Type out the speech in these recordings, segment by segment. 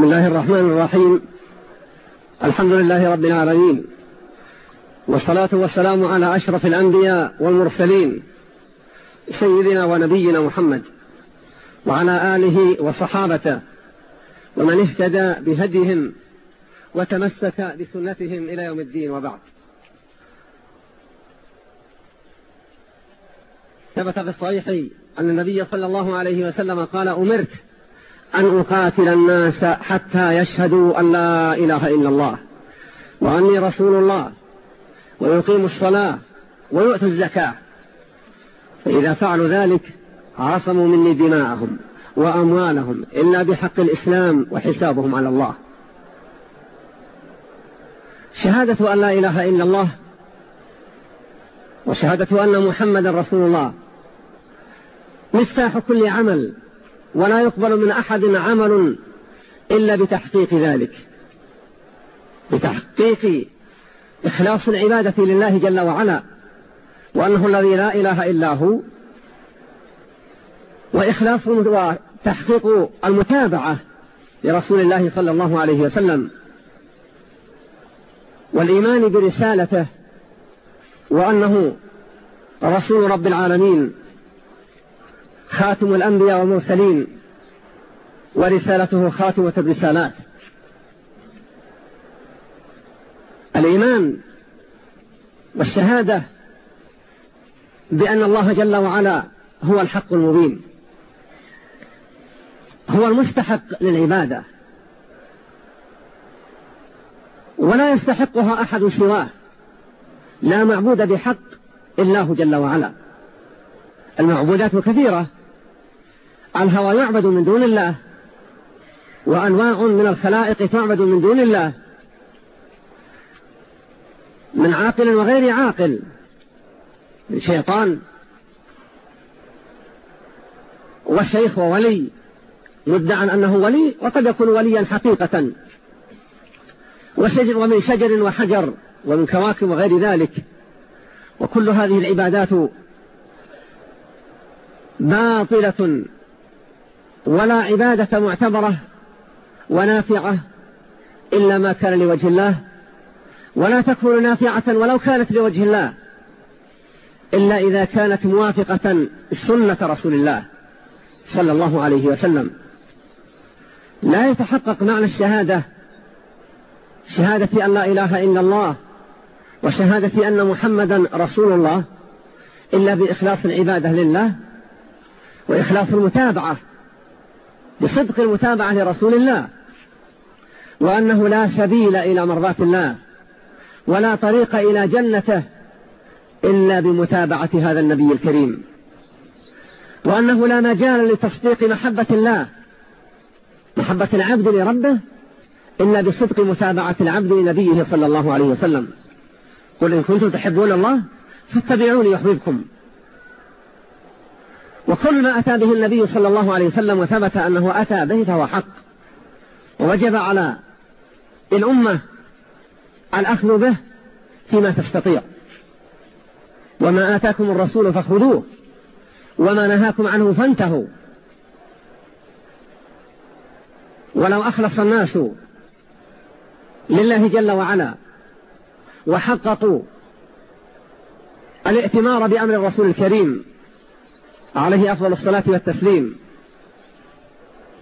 بسم الله الرحمن الرحيم. الحمد لله رب العالمين. والصلاة والسلام على أشرف الأنبياء والمرسلين سيدنا ونبينا محمد وعلى آله وصحابته ومن اهتدى بهديهم وتمسك بسنتهم إلى يوم الدين وبعد. ثبت في الصحيح أن النبي صلى الله عليه وسلم قال أمرت أن أقاتل الناس حتى يشهدوا أن لا إله إلا الله وأني رسول الله ويقيموا الصلاة ويؤتوا الزكاة. فإذا فعلوا ذلك عصموا مني دماءهم وأموالهم إلا بحق الإسلام وحسابهم على الله. شهادة أن لا إله إلا الله وشهادة أن محمد رسول الله مفتاح كل عمل. ولا يقبل من أحد عمل إلا بتحقيق ذلك. بتحقيق إخلاص العبادة لله جل وعلا وأنه الذي لا إله إلا هو وإخلاص وتحقيق المتابعة لرسول الله صلى الله عليه وسلم والإيمان برسالته وأنه رسول رب العالمين. خاتم الأنبياء والمرسلين ورسالته خاتمة الرسالات. الإيمان والشهادة بأن الله جل وعلا هو الحق المبين هو المستحق للعبادة ولا يستحقها أحد سواه. لا معبود بحق إلا هو جل وعلا. المعبودات كثيرة الهوى يعبد من دون الله وأنواع من الخلائق تعبد من دون الله من عاقل وغير عاقل من شيطان وشيخ وولي مدعا أنه ولي وقد يكون وليا حقيقة. وشجر ومن شجر وحجر ومن كواكب وغير ذلك. وكل هذه العبادات باطلة ولا عبادة معتبرة ونافعة إلا ما كان لوجه الله ولا تكون نافعة ولو كانت لوجه الله إلا إذا كانت موافقة سنة رسول الله صلى الله عليه وسلم. لا يتحقق معنى الشهادة شهادة أن لا إله إلا الله وشهادة أن محمدا رسول الله إلا بإخلاص العبادة لله وإخلاص المتابعة بصدق المتابعة لرسول الله وأنه لا سبيل إلى مرضاة الله ولا طريق إلى جنته إلا بمتابعة هذا النبي الكريم. وأنه لا مجال لتصديق محبة الله محبة العبد لربه إلا بصدق متابعة العبد لنبيه صلى الله عليه وسلم. قل إن كنتم تحبون الله فاتبعوني يحببكم. وكل ما أتى به النبي صلى الله عليه وسلم وثبت أنه أتى به فهو حق. ووجب على الأمة الأخذ به فيما تستطيع. وما آتاكم الرسول فاخذوه وما نهاكم عنه فانتهوا. ولو أخلص الناس لله جل وعلا وحققوا الائتمار بأمر الرسول الكريم عليه أفضل الصلاة والتسليم.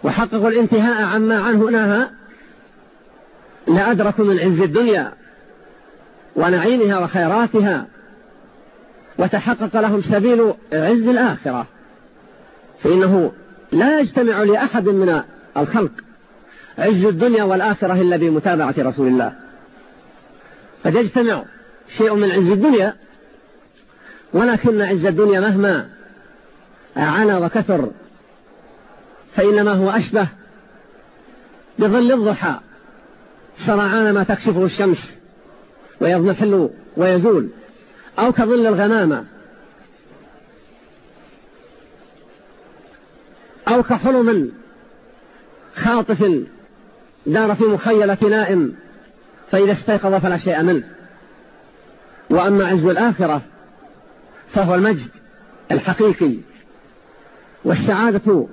وحققوا الانتهاء عما عنه نهى لأدركوا من عز الدنيا ونعيمها وخيراتها وتحقق لهم سبيل عز الآخرة. فإنه لا يجتمع لأحد من الخلق عز الدنيا والآخرة إلا بمتابعة رسول الله. قد يجتمع شيء من عز الدنيا ولكن عز الدنيا مهما عانى وكثر فإنما هو أشبه بظل الضحى سرعان ما تكشفه الشمس ويضمحل ويزول أو كظل الغمامة أو كحلم خاطف دار في مخيلة نائم فإذا استيقظ فلا شيء منه. وأما عز الآخرة فهو المجد الحقيقي. والسعادة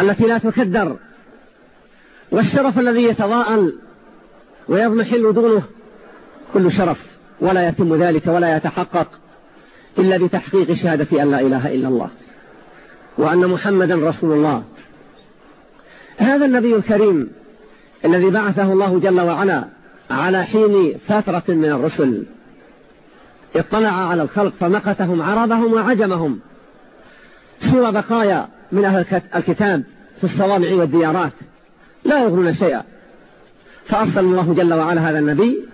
التي لا تكدر والشرف الذي يتضاءل ويضمحل دونه كل شرف ولا يتم ذلك ولا يتحقق إلا بتحقيق شهادة أن لا إله إلا الله وأن محمدا رسول الله. هذا النبي الكريم الذي بعثه الله جل وعلا على حين فترة من الرسل اطلع على الخلق فمقتهم عربهم وعجمهم. سوى بقايا من أهل الكتاب في الصوامع والديارات. لا يغرون شيئا. فأرسل الله جل وعلا هذا النبي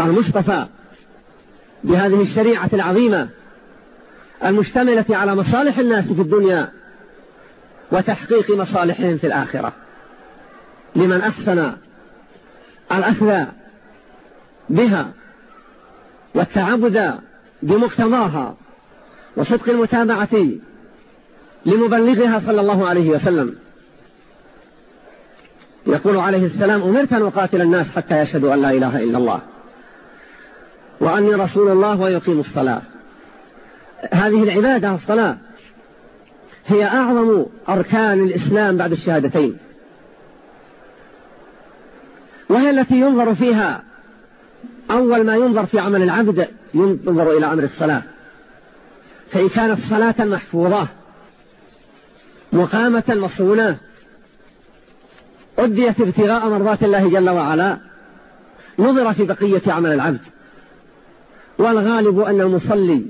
المصطفى بهذه الشريعة العظيمة المشتملة على مصالح الناس في الدنيا وتحقيق مصالحهم في الآخرة. لمن أحسن الأخذ بها والتعبد بمقتضاها وصدق المتابعة لمبلغها صلى الله عليه وسلم. يقول عليه السلام أمرت أن أقاتل الناس حتى يشهدوا أن لا إله إلا الله وأني رسول الله ويقيم الصلاة. هذه العبادة الصلاة هي أعظم أركان الإسلام بعد الشهادتين وهي التي ينظر فيها أول ما ينظر في عمل العبد ينظر إلى أمر الصلاة. فإن كانت صلاة محفوظة مقامة مصونة أديت ابتغاء مرضات الله جل وعلا نظر في بقية عمل العبد. والغالب أن المصلي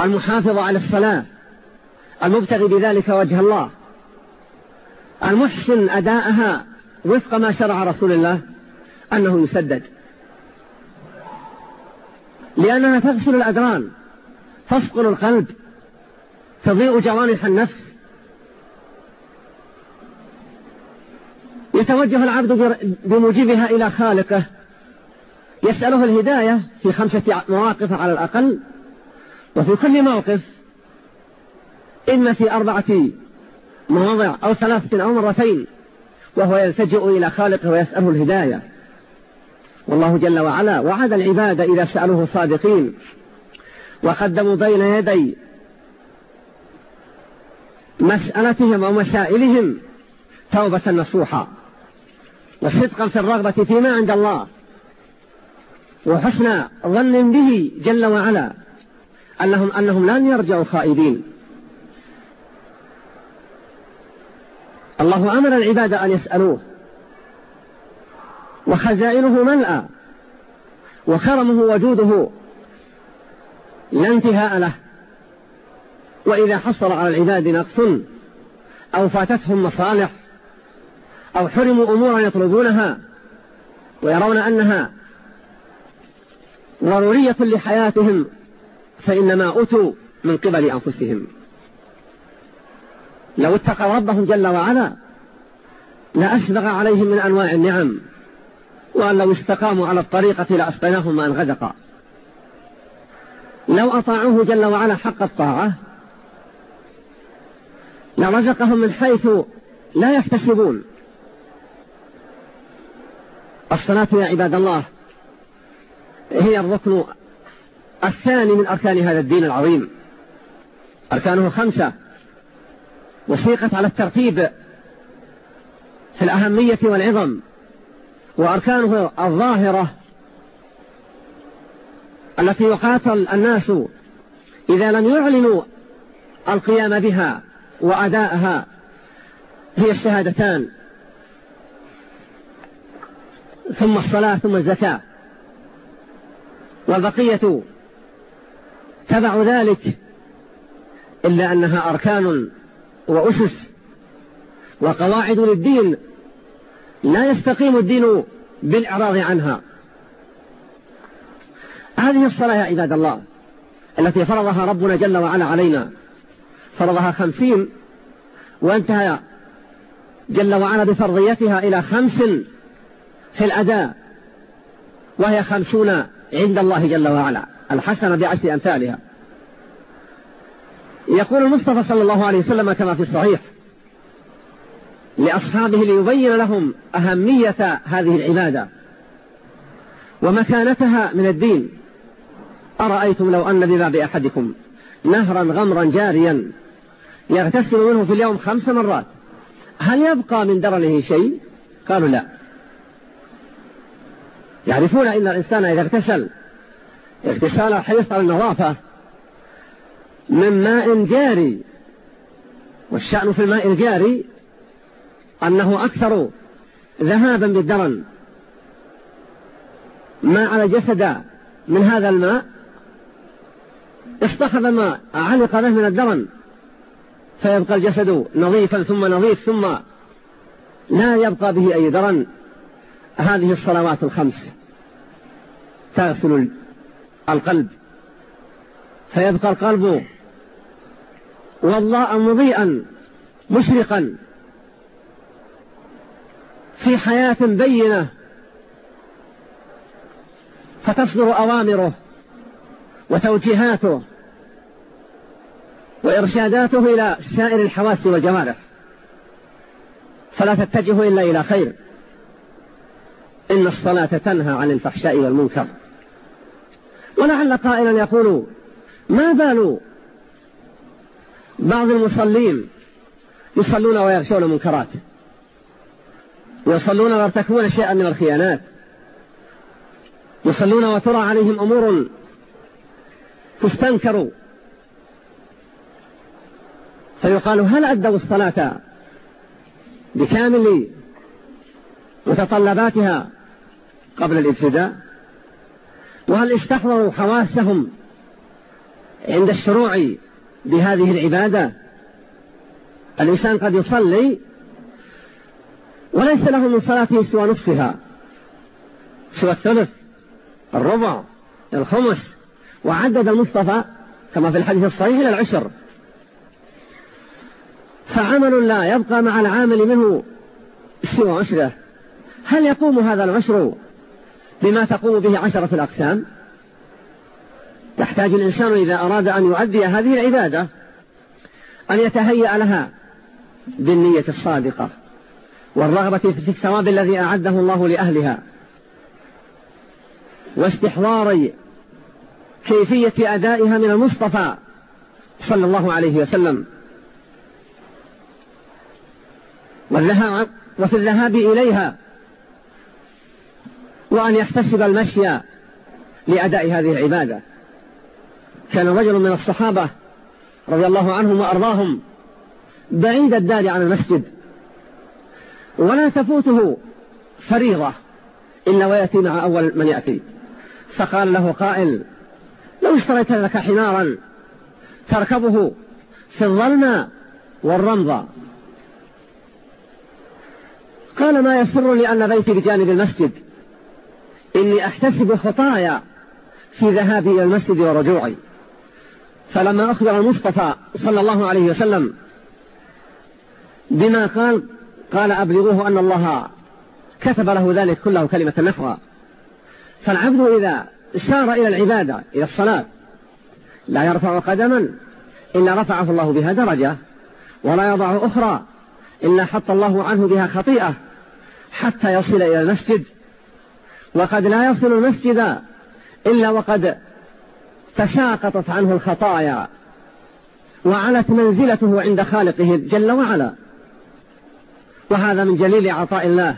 المحافظ على الصلاة المبتغي بذلك وجه الله المحسن أداءها وفق ما شرع رسول الله أنه يسدد. لأنها تغسل الأدران تسقل القلب تضيء جوانح النفس. يتوجه العبد بموجبها إلى خالقه. يسأله الهداية في خمسة مواقف على الأقل. وفي كل موقف إما في أربعة مواضع أو ثلاثة أو مرتين وهو يلتجئ إلى خالقه ويسأله الهداية. والله جل وعلا وعد العباد إذا سألوه صادقين وقدموا بين يدي مسألتهم أو مسائلهم توبة نصوحا وصدقا في الرغبة فيما عند الله وحسن ظن به جل وعلا أنهم, أنهم لن يرجعوا خائبين. الله أمر العباد أن يسألوه. وخزائنه ملأى وكرمه وجوده لا انتهاء له. وإذا حصل على العباد نقص أو فاتتهم مصالح أو حرموا أمورا يطلبونها ويرون أنها ضرورية لحياتهم فإنما أتوا من قبل أنفسهم. لو اتقوا ربهم جل وعلا لأسبغ عليهم من أنواع النعم. وأن لو استقاموا على الطريقة لأسقناهم ماء غدقا لو أطاعوه جل وعلا حق الطاعة لرزقهم من حيث لا يحتسبون. الصلاة يا عباد الله هي الركن الثاني من أركان هذا الدين العظيم. أركانه خمسة. وسيقت على الترتيب في الأهمية والعظم. وأركانه الظاهرة التي يقاتل الناس إذا لم يعلنوا القيام بها وأداءها هي الشهادتان. ثم الصلاة ثم الزكاة. والبقية تبع ذلك إلا أنها أركان وأسس وقواعد للدين لا يستقيم الدين بالإعراض عنها. هذه الصلاة يا عباد الله التي فرضها ربنا جل وعلا علينا فرضها خمسين وانتهى جل وعلا بفرضيتها إلى خمس في الأداء وهي خمسون عند الله جل وعلا الحسنة بعشر أمثالها. يقول المصطفى صلى الله عليه وسلم كما في الصحيح لأصحابه ليبين لهم أهمية هذه العبادة ومكانتها من الدين. أرأيتم لو أن بباب أحدكم نهرا غمرا جاريا يغتسل منه في اليوم خمس مرات هل يبقى من درنه شيء؟ قالوا لا. يعرفون أن الإنسان إذا اغتسل اغتسال الحريص على النظافة من ماء جاري والشأن في الماء الجاري أنه أكثر ذهابا بالدرن. ما على جسد من هذا الماء؟ اصطحب ما علق به من الدرن. فيبقى الجسد نظيفا ثم نظيف ثم لا يبقى به أي درن. هذه الصلوات الخمس تغسل القلب. فيبقى القلب والله مضيئا مشرقا. في حياة بينة فتصدر أوامره وتوجيهاته وإرشاداته إلى سائر الحواس والجوارح. فلا تتجه إلا إلى خير. إن الصلاة تنهى عن الفحشاء والمنكر. ولعل قائلا يقول ما بال بعض المصلين يصلون ويغشون منكرات ويصلون ويرتكبون شيئا من الخيانات. يصلون وترى عليهم أمور تستنكر. فيقال هل أدوا الصلاة بكامل متطلباتها قبل الابتداء؟ وهل استحضروا حواسهم عند الشروع بهذه العبادة؟ الإنسان قد يصلي وليس له من صلاته سوى نصفها سوى الثلث الربع الخمس وعدد المصطفى كما في الحديث الصحيح إلى العشر. فعمل لا يبقى مع العامل منه سوى عشرة. هل يقوم هذا العشر بما تقوم به عشرة الأقسام؟ يحتاج الإنسان إذا أراد أن يؤدي هذه العبادة أن يتهيأ لها بالنية الصادقة. والرغبة في الثواب الذي أعده الله لأهلها. واستحضار كيفية أدائها من المصطفى صلى الله عليه وسلم. وفي الذهاب إليها وأن يحتسب المشي لأداء هذه العبادة. كان رجل من الصحابة رضي الله عنهم وأرضاهم بعيد الدار عن المسجد. ولا تفوته فريضة إلا ويأتي مع أول من يأتي. فقال له قائل لو اشتريت لك حمارا تركبه في الظلمة والرمضة. قال ما يسرني أن بيتي بجانب المسجد. إني أحتسب خطايا في ذهابي إلى المسجد ورجوعي. فلما أخبر المصطفى صلى الله عليه وسلم بما قال قال أبلغوه أن الله كتب له ذلك كله كلمة نفغى فالعبد إذا سار إلى العبادة إلى الصلاة لا يرفع قدما إلا رفعه الله بها درجة ولا يضع أخرى إلا حط الله عنه بها خطيئة حتى يصل إلى المسجد. وقد لا يصل المسجد إلا وقد تساقطت عنه الخطايا وعلت منزلته عند خالقه جل وعلا. وهذا من جليل عطاء الله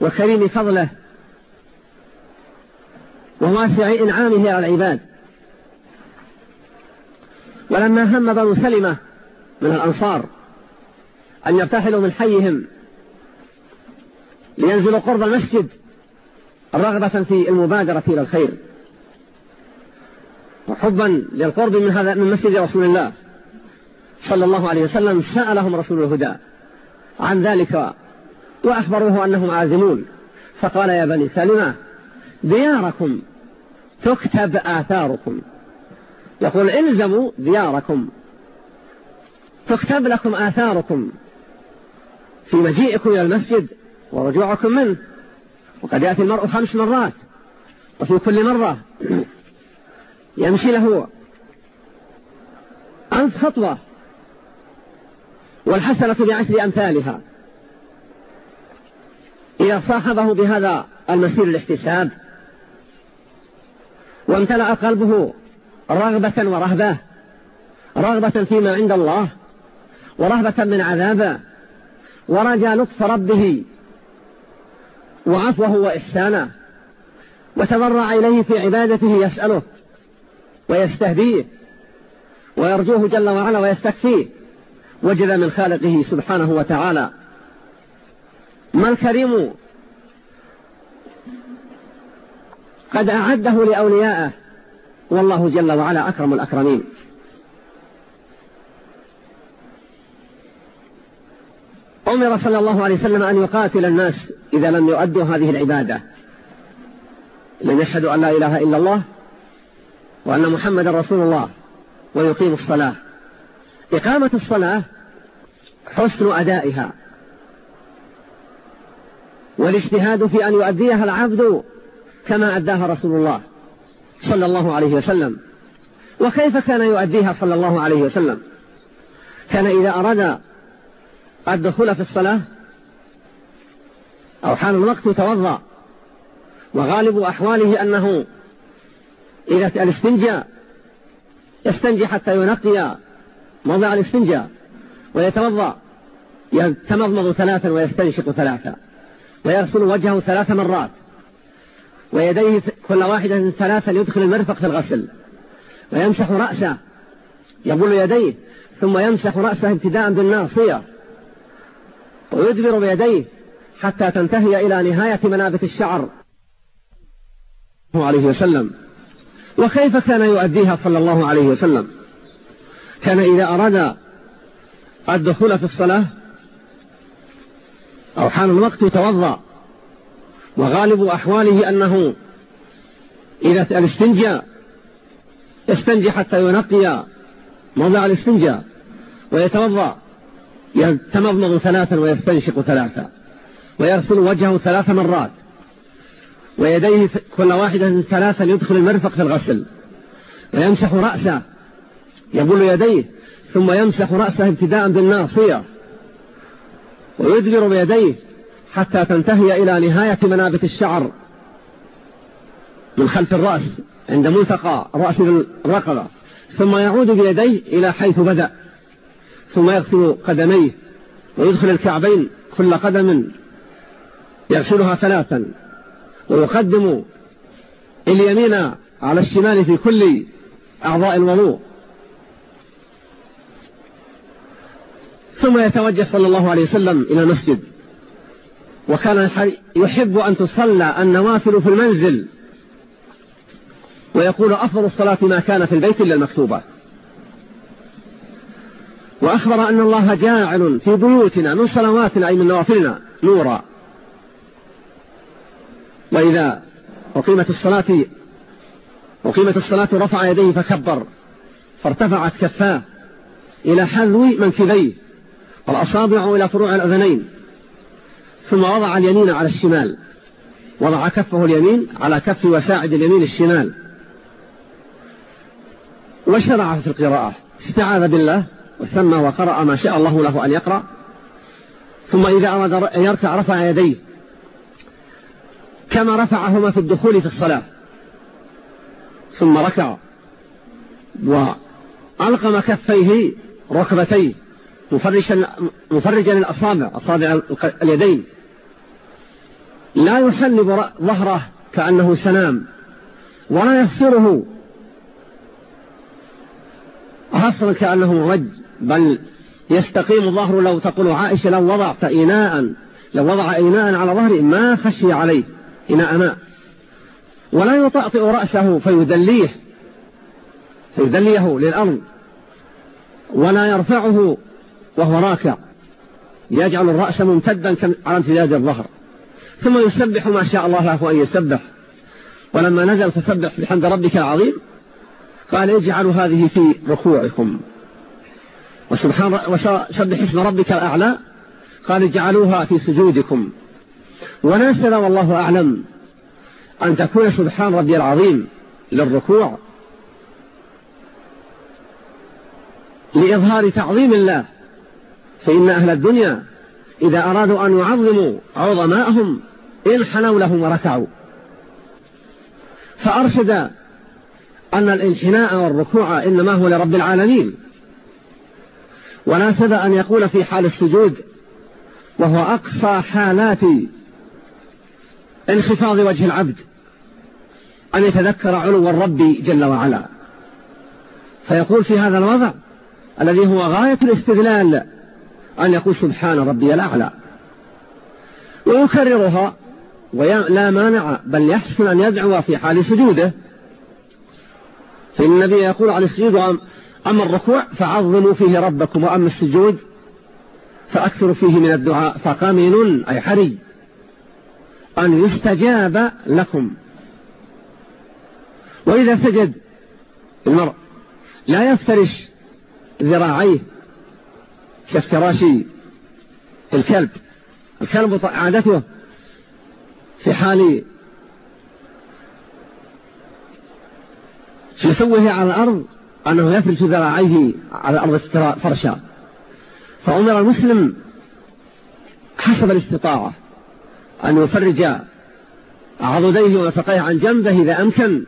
وكريم فضله وواسع إنعامه على العباد. ولما هم بنو سلمة من الأنصار أن يرتحلوا من حيهم لينزلوا قرب المسجد رغبة في المبادرة إلى الخير وحبا للقرب من هذا من مسجد رسول الله صلى الله عليه وسلم سألهم رسول الهدى. عن ذلك وأخبروه أنهم عازمون. فقال يا بني سلمة دياركم تكتب آثاركم. يقول إلزموا دياركم. تكتب لكم آثاركم في مجيئكم إلى المسجد ورجوعكم منه. وقد يأتي المرء خمس مرات وفي كل مرة يمشي له ألف خطوة والحسنة بعشر أمثالها. إذا صاحبه بهذا المسير الاحتساب وامتلأ قلبه رغبة ورهبة رغبة فيما عند الله ورهبة من عذابه ورجى لطف ربه وعفوه وإحسانه وتضرع إليه في عبادته يسأله ويستهديه ويرجوه جل وعلا ويستكفيه. وجد من خالقه سبحانه وتعالى. ما الكريم قد أعده لأوليائه؟ والله جل وعلا أكرم الأكرمين. أمر صلى الله عليه وسلم أن يقاتل الناس إذا لم يؤدوا هذه العبادة. لم يشهدوا أن لا إله إلا الله وأن محمد رسول الله ويقيم الصلاة. إقامة الصلاة حسن أدائها. والاجتهاد في أن يؤديها العبد كما أداها رسول الله صلى الله عليه وسلم. وكيف كان يؤديها صلى الله عليه وسلم؟ كان إذا أراد الدخول في الصلاة أو حال الوقت توضأ. وغالب أحواله أنه إذا الاستنجاء يستنجي حتى ينقي موضع الاستنجاء ويتوضأ يتمضمض ثلاثا ويستنشق ثلاثا ويغسل وجهه ثلاث مرات ويديه كل واحدة ثلاثا يدخل المرفق في الغسل ويمسح رأسه يبل يديه ثم يمسح رأسه ابتداء بالناصية ويدبر بيديه حتى تنتهي إلى نهاية منابت الشعر. عليه وسلم. وكيف كان يؤديها صلى الله عليه وسلم؟ كان إذا أراد الدخول في الصلاة أو حان الوقت توضأ وغالب أحواله أنه إذا الاستنجاء يستنجي حتى ينقي موضع الاستنجاء ويتوضأ يتمضمض ثلاثا ويستنشق ثلاثا ويغسل وجهه ثلاث مرات ويديه كل واحدة ثلاثا يدخل المرفق في الغسل ويمسح رأسه. يبل يديه ثم يمسح رأسه ابتداء بالناصية ويدبر بيديه حتى تنتهي إلى نهاية منابت الشعر من خلف الرأس عند ملتقى رأس الرقبة. ثم يعود بيديه إلى حيث بدأ. ثم يغسل قدميه ويدخل الكعبين كل قدم يغسلها ثلاثا. ويقدم اليمين على الشمال في كل أعضاء الوضوء. ثم يتوجه صلى الله عليه وسلم إلى المسجد. وكان يحب أن تصلى النوافل في المنزل. ويقول أفضل الصلاة ما كان في البيت إلا المكتوبة. وأخبر أن الله جاعل في بيوتنا من صلواتنا أي من نوافلنا نورا. وإذا أقيمت الصلاة أقيمت الصلاة رفع يديه فكبر فارتفعت كفاه إلى حذو منكبيه. والأصابع إلى فروع الأذنين ثم وضع اليمين على الشمال وضع كفه اليمين على كف وساعد اليمين الشمال. وشرع في القراءة استعاذ بالله وسمى وقرأ ما شاء الله له أن يقرأ. ثم إذا أراد أن يركع رفع يديه. كما رفعهما في الدخول في الصلاة. ثم ركع وألقم كفيه ركبتيه. مفرجا, مفرجا الأصابع أصابع اليدين. لا يحلب ظهره كأنه سنام ولا يخسره حصرا كأنه مرج بل يستقيم ظهره لو تقول عائشة لو وضعت إناء لو وضع إناء على ظهره ما خشي عليه إناء ماء. ولا يطأطئ رأسه فيدليه فيدليه للأرض ولا يرفعه وهو راكع يجعل الرأس ممتدا على امتداد الظهر. ثم يسبح ما شاء الله له أن يسبح. ولما نزل فسبح بحمد ربك العظيم قال اجعلوا هذه في ركوعكم. وسبحان وسبح اسم ربك الأعلى قال اجعلوها في سجودكم. وناسنا والله أعلم أن تكون سبحان ربي العظيم للركوع. لإظهار تعظيم الله. فإن أهل الدنيا إذا أرادوا أن يعظموا عظماءهم انحنوا لهم وركعوا. فأرشد أن الانحناء والركوع إنما هو لرب العالمين. وناسب أن يقول في حال السجود وهو أقصى حالات انخفاض وجه العبد أن يتذكر علو الرب جل وعلا. فيقول في هذا الوضع الذي هو غاية الاستدلال أن يقول سبحان ربي الأعلى. ويكررها ولا مانع بل يحسن أن يدعو في حال سجوده. فإن النبي يقول عن السجود أما الركوع فعظموا فيه ربكم وأما السجود فأكثروا فيه من الدعاء فقامن أي حري. أن يستجاب لكم. وإذا سجد المرء لا يفترش ذراعيه كافتراش الكلب. الكلب عادته في حال يسويه على الأرض أنه يفرش ذراعيه على الأرض فرشا. فأمر المسلم حسب الاستطاعة أن يفرج عضديه ومرفقيه عن جنبه إذا أمكن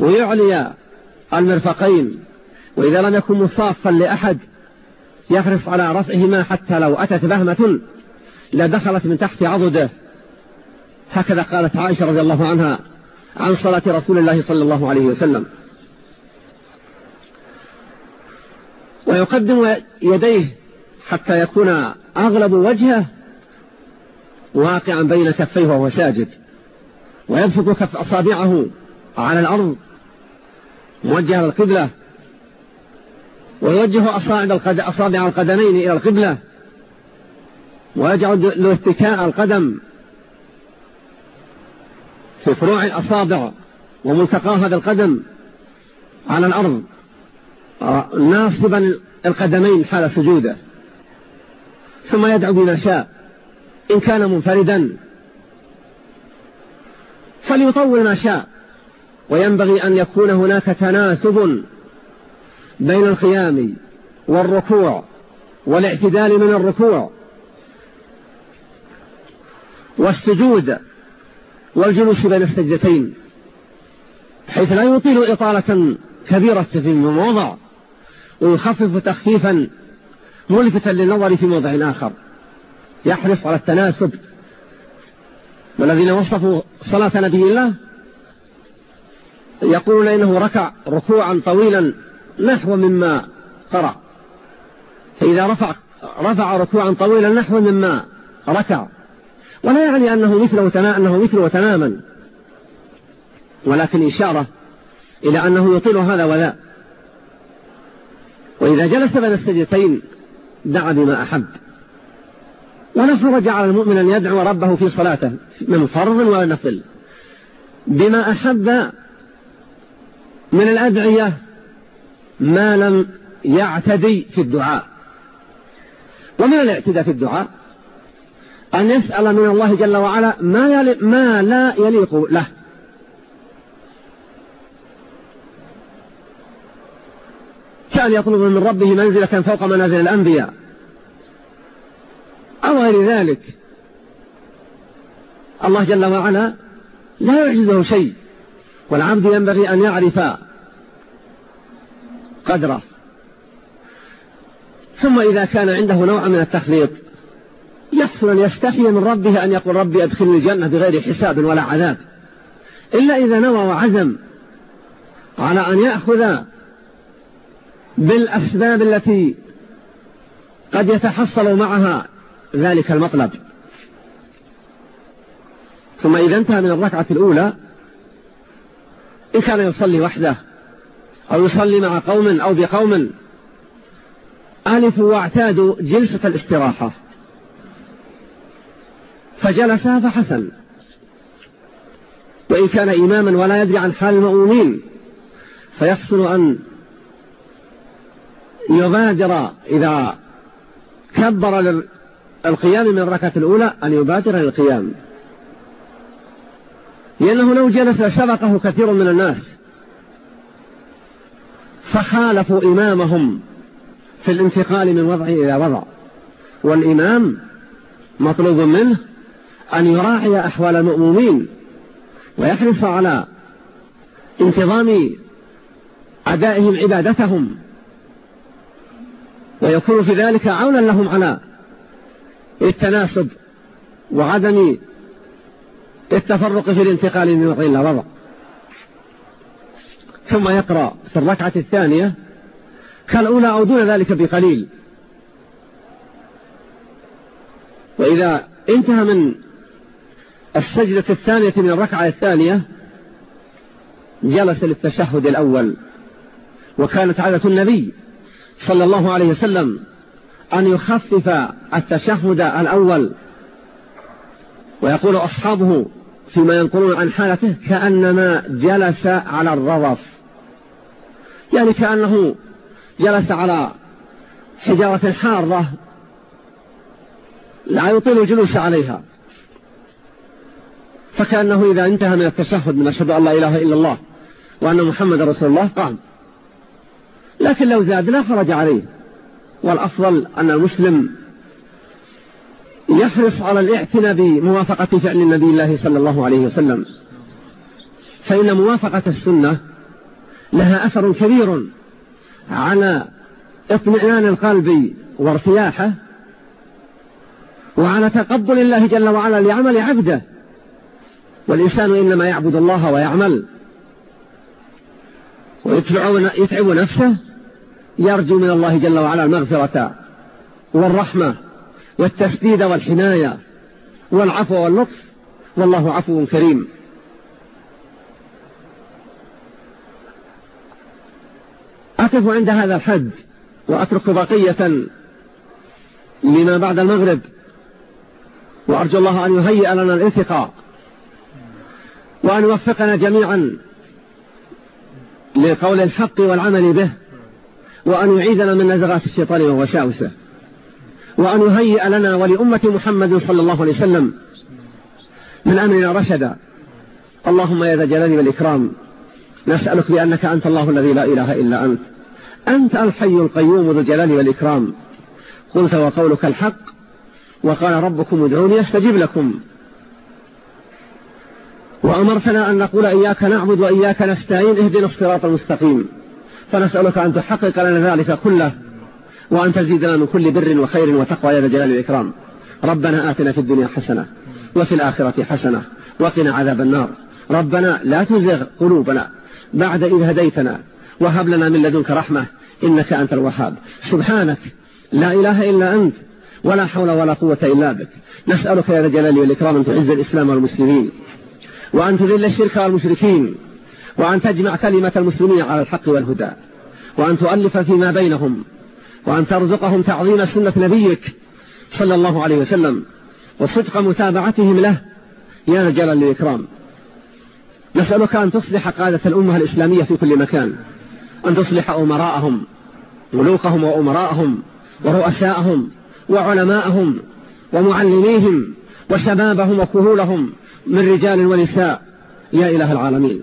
ويعلي المرفقين. وإذا لم يكن مصافا لأحد يحرص على رفعهما حتى لو أتت بهمة لدخلت من تحت عضده هكذا قالت عائشة رضي الله عنها عن صلاة رسول الله صلى الله عليه وسلم. ويقدم يديه حتى يكون أغلب وجهه واقعا بين كفيه وهو ساجد. ويبسط كف أصابعه على الأرض موجه للقبلة ويوجه أصابع القدمين إلى القبلة. ويجعل له اتكاء القدم في فروع الأصابع وملتقى هذا القدم على الأرض. ناصبا القدمين حال سجوده. ثم يدعو بما شاء إن كان منفردا. فليطول ما شاء وينبغي أن يكون هناك تناسب بين القيام والركوع والاعتدال من الركوع والسجود والجلوس بين السجدتين حيث لا يطيل إطالة كبيرة في الموضع ويخفف تخفيفا ملفتا للنظر في موضع آخر. يحرص على التناسب. والذين وصفوا صلاة نبي الله يقولون إنه ركع ركوعا طويلا نحو مما قرأ. فإذا رفع, رفع ركوعا طويلا نحو مما ركع. ولا يعني أنه مثله تماما أنه مثله تماما. ولكن إشارة إلى أنه يطيل هذا وذا. وإذا جلس بين السجدتين دعا بما أحب. ونحن جعل المؤمن أن يدعو ربه في صلاته من فرض ونفل بما أحب من الأدعية ما لم يعتدي في الدعاء. ومن الاعتداء في الدعاء؟ أن يسأل من الله جل وعلا ما, ما لا يليق له. كان يطلب من ربه منزلة فوق منازل الأنبياء. أو غير ذلك؟ الله جل وعلا لا يعجزه شيء. والعبد ينبغي أن يعرف قدره. ثم إذا كان عنده نوع من التخليط يحصل أن يستحي من ربه أن يقول ربي أدخلني الجنة بغير حساب ولا عذاب. إلا إذا نوى وعزم على أن يأخذ بالأسباب التي قد يتحصل معها ذلك المطلب. ثم إذا انتهى من الركعة الأولى إن كان يصلي وحده أو يصلي مع قوم أو بقوم. ألفوا واعتادوا جلسة الاستراحة. فجلس فحسن. وإن كان إماما ولا يدري عن حال المؤمنين فيحصل أن يبادر إذا كبر للقيام من الركعة الأولى أن يبادر للقيام. لأنه لو جلس لسبقه كثير من الناس. فخالفوا إمامهم في الانتقال من وضع إلى وضع. والإمام مطلوب منه أن يراعي أحوال المؤمنين ويحرص على انتظام أدائهم عبادتهم. ويكون في ذلك عونا لهم على التناسب وعدم التفرق في الانتقال من وضع إلى وضع. ثم يقرأ في الركعة الثانية. كالأولى أو دون ذلك بقليل. وإذا انتهى من السجدة الثانية من الركعة الثانية جلس للتشهد الأول. وكانت عادة النبي صلى الله عليه وسلم أن يخفف التشهد الأول. ويقول أصحابه فيما ينقلون عن حالته كأنما جلس على الرضف يعني كأنه جلس على حجارة حارة لا يطيل الجلوس عليها. فكأنه إذا انتهى من التشهد من أشهد أن لا إله إلا الله وأن محمد رسول الله قام. لكن لو زاد لا حرج عليه. والأفضل أن المسلم يحرص على الاعتناء بموافقة فعل النبي الله صلى الله عليه وسلم. فإن موافقة السنة لها أثر كبير على اطمئنان القلب وارتياحه وعلى تقبل الله جل وعلا لعمل عبده. والإنسان إنما يعبد الله ويعمل. ويتعب نفسه يرجو من الله جل وعلا المغفرة والرحمة. والتسديد والحماية والعفو واللطف والله عفو كريم. أقف عند هذا الحد وأترك بقية لما بعد المغرب وأرجو الله أن يهيئ لنا الالتقاء وأن يوفقنا جميعا لقول الحق والعمل به وأن يعيذنا من نزغات الشيطان ووساوسه وأن يهيئ لنا ولأمة محمد صلى الله عليه وسلم. من أمرنا رشدا. اللهم يا ذا الجلال والإكرام نسألك بأنك أنت الله الذي لا إله إلا أنت. أنت الحي القيوم ذو الجلال والإكرام. قلت وقولك الحق وقال ربكم ادعوني أستجب لكم. وأمرتنا أن نقول إياك نعبد وإياك نستعين اهدنا الصراط المستقيم. فنسألك أن تحقق لنا ذلك كله. وأن تزيدنا من كل بر وخير وتقوى يا ذا الجلال والإكرام. ربنا آتنا في الدنيا حسنة وفي الآخرة حسنة وقنا عذاب النار. ربنا لا تزغ قلوبنا بعد إذ هديتنا وهب لنا من لدنك رحمة إنك أنت الوهاب. سبحانك لا إله إلا أنت ولا حول ولا قوة إلا بك. نسألك يا ذا الجلال والإكرام أن تعز الإسلام والمسلمين وأن تذل الشرك والمشركين وأن تجمع كلمة المسلمين على الحق والهدى وأن تؤلف فيما بينهم وأن ترزقهم تعظيم سنة نبيك صلى الله عليه وسلم. وصدق متابعتهم له يا جلال الإكرام. نسألك أن تصلح قادة الأمة الإسلامية في كل مكان. أن تصلح أمراءهم ملوكهم وأمراءهم ورؤساءهم وعلماءهم ومعلميهم وشبابهم وكهولهم من رجال ونساء. يا إله العالمين.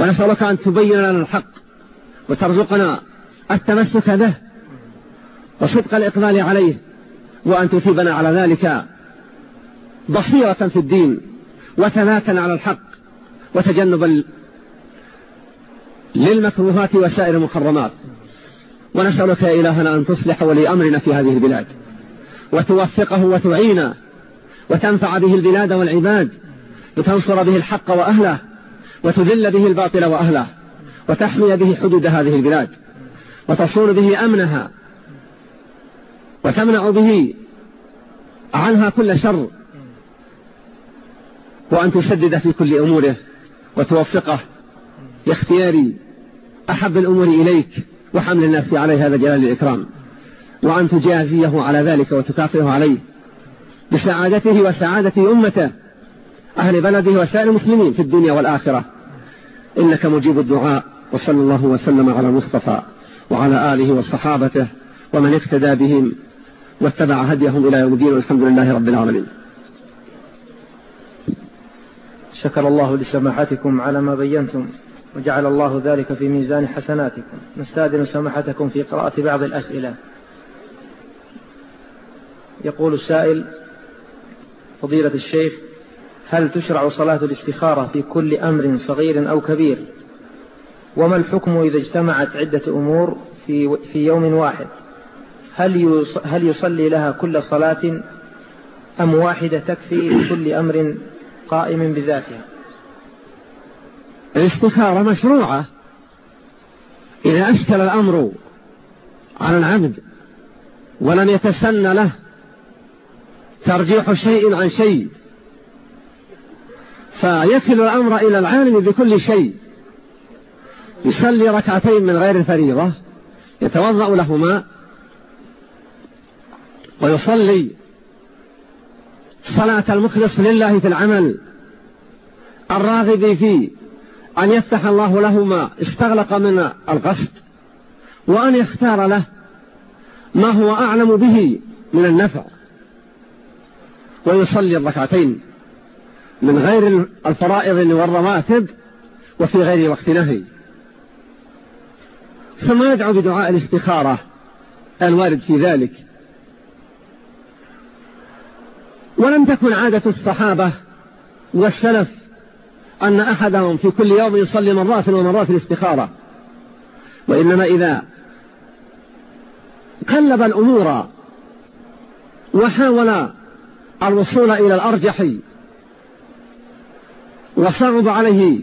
ونسألك أن تبين لنا الحق وترزقنا التمسك به وصدق الإقبال عليه وأن تثيبنا على ذلك بصيرة في الدين وثباتا على الحق وتجنبا للمكروهات وسائر المحرمات. ونسألك يا إلهنا أن تصلح ولي أمرنا في هذه البلاد وتوفقه وتعينه وتنفع به البلاد والعباد وتنصر به الحق وأهله وتذل به الباطل وأهله وتحمي به حدود هذه البلاد وتصون به أمنها وتمنع به عنها كل شر وأن تسدد في كل أموره وتوفقه لاختيار أحب الأمور إليك وحمل الناس عليه هذا جلال الإكرام وأن تجازيه على ذلك وتكافئه عليه بسعادته وسعادة أمته أهل بلده وسائر المسلمين في الدنيا والآخرة. إنك مجيب الدعاء وصلى الله وسلم على المصطفى وعلى آله وصحابته ومن اقتدى بهم واتبع هديهم إلى يوم الدين والحمد لله رب العالمين. شكر الله لسماحتكم على ما بينتم وجعل الله ذلك في ميزان حسناتكم. نستأذن سماحتكم في قراءة بعض الأسئلة. يقول السائل فضيلة الشيخ هل تشرع صلاة الاستخارة في كل أمر صغير أو كبير؟ وما الحكم إذا اجتمعت عدة أمور في, في يوم واحد؟ هل هل يصلي لها كل صلاة أم واحدة تكفي لكل أمر قائم بذاتها؟ الاستخارة مشروعة. إذا أشكل الأمر على العبد ولم يتسن له ترجيح شيء عن شيء فيكل الأمر إلى العالم بكل شيء. يصلي ركعتين من غير الفريضة يتوضأ لهما ويصلي صلاة المخلص لله في العمل الراغب في أن يفتح الله له ما استغلق من القصد وأن يختار له ما هو أعلم به من النفع ويصلي الركعتين من غير الفرائض والرواتب وفي غير وقت نهي. ثم يدعو بدعاء الاستخارة الوارد في ذلك. ولم تكن عادة الصحابة والسلف أن أحدهم في كل يوم يصلي مرات ومرات الاستخارة وإنما إذا قلب الأمور وحاول الوصول إلى الأرجح وصعب عليه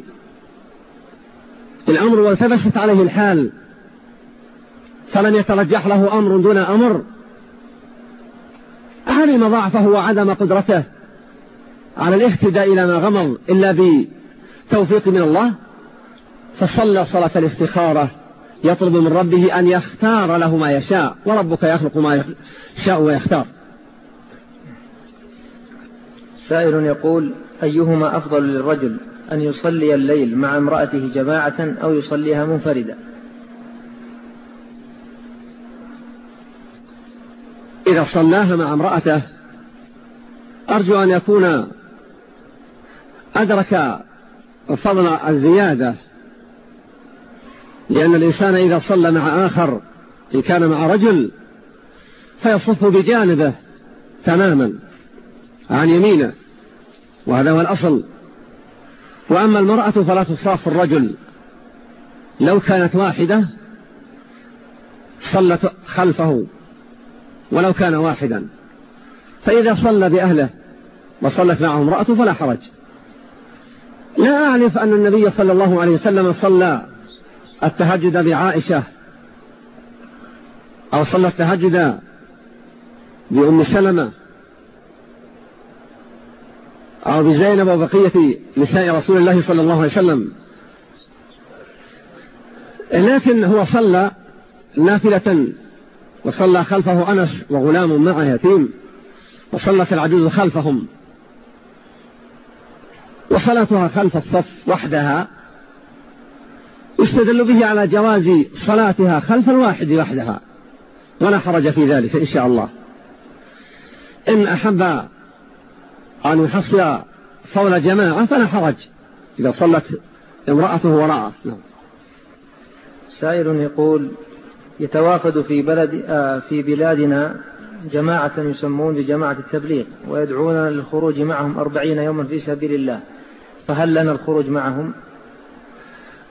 الأمر والتبست عليه الحال فلم يترجح له أمر دون أمر. علم ضعفه وعدم قدرته. على الاهتداء إلى ما غمض إلا بتوفيق من الله فصلى صلاة الاستخارة. يطلب من ربه أن يختار له ما يشاء وربك يخلق ما يشاء ويختار. سائل يقول أيهما أفضل للرجل أن يصلي الليل مع امرأته جماعة أو يصليها منفردا إذا صلاها مع امرأته أرجو أن يكون أدرك فضل الزيادة لأن الإنسان إذا صلى مع آخر إن كان مع رجل فيصف بجانبه تماما عن يمينه وهذا هو الأصل. وأما المرأة فلا تصاف الرجل. لو كانت واحدة صلت خلفه. ولو كان واحدا. فإذا صلى بأهله وصلت معه امرأة فلا حرج. لا أعرف أن النبي صلى الله عليه وسلم صلى التهجد بعائشة أو صلى التهجد بأم سلمة أو بزينب وبقية نساء رسول الله صلى الله عليه وسلم. لكن هو صلى نافلة وصلى خلفه أنس وغلام معه يتيم وصلت العجوز خلفهم. وصلاتها خلف الصف وحدها. يستدل به على جواز صلاتها خلف الواحد وحدها. ولا حرج في ذلك إن شاء الله. إن أحب أن يحصل فول جماعة فلا حرج. إذا صلت امرأته وراءه. نعم. سائل يقول يتوافد في بلد آه في بلادنا جماعة يسمون بجماعة التبليغ ويدعوننا للخروج معهم أربعين يوما في سبيل الله. فهل لنا الخروج معهم؟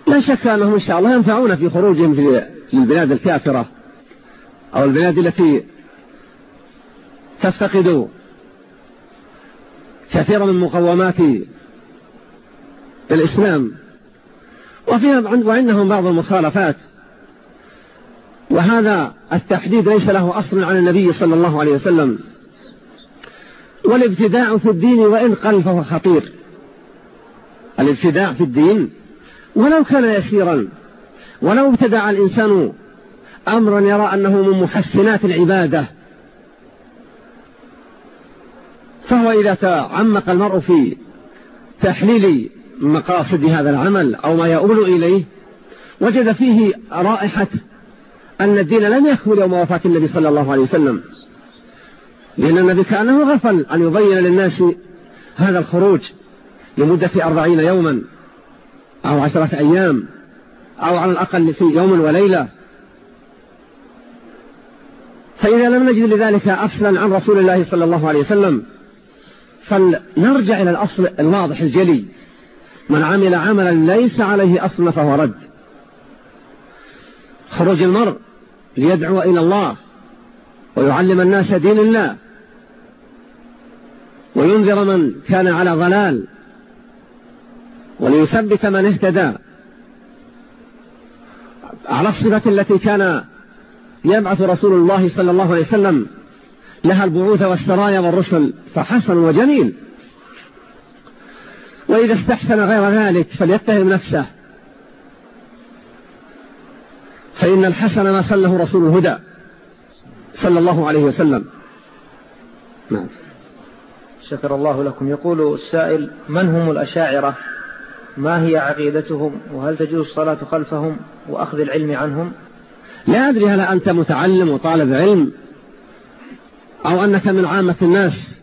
لا شك أنهم إن شاء الله ينفعون في خروجهم في البلاد الكافرة أو البلاد التي تفتقد كثيرا من مقومات الإسلام. وفيها وعندهم بعض المخالفات. وهذا التحديد ليس له أصل عن النبي صلى الله عليه وسلم. والابتداع في الدين وإن قل فهو خطير. الابتداع في الدين ولو كان يسيرا ولو ابتدع الإنسان أمرا يرى أنه من محسنات العبادة. فهو إذا تعمق المرء في تحليل مقاصد هذا العمل أو ما يؤول إليه وجد فيه رائحة أن الدين لم يكمل يوم وفاة النبي صلى الله عليه وسلم. لأن النبي كأنه غفل أن يبين للناس هذا الخروج لمدة أربعين يوما أو عشرة أيام أو على الأقل في يوم وليلة. فإذا لم نجد لذلك أصلا عن رسول الله صلى الله عليه وسلم فلنرجع إلى الأصل الواضح الجلي. من عمل عملا ليس عليه أصل فهو رد. خروج المرء ليدعو إلى الله ويعلم الناس دين الله وينذر من كان على ضلال وليثبت من اهتدى. على الصفة التي كان يبعث رسول الله صلى الله عليه وسلم لها البعوث والسرايا والرسل فحسن وجميل. وإذا استحسن غير ذلك فليتهم نفسه. فإن الحسن ما سله رسول الهدى صلى الله عليه وسلم. نعم. شكر الله لكم. يقول السائل من هم الأشاعرة؟ ما هي عقيدتهم؟ وهل تجوز الصلاة خلفهم وأخذ العلم عنهم؟ لا أدري هل أنت متعلم وطالب علم أو أنك من عامة الناس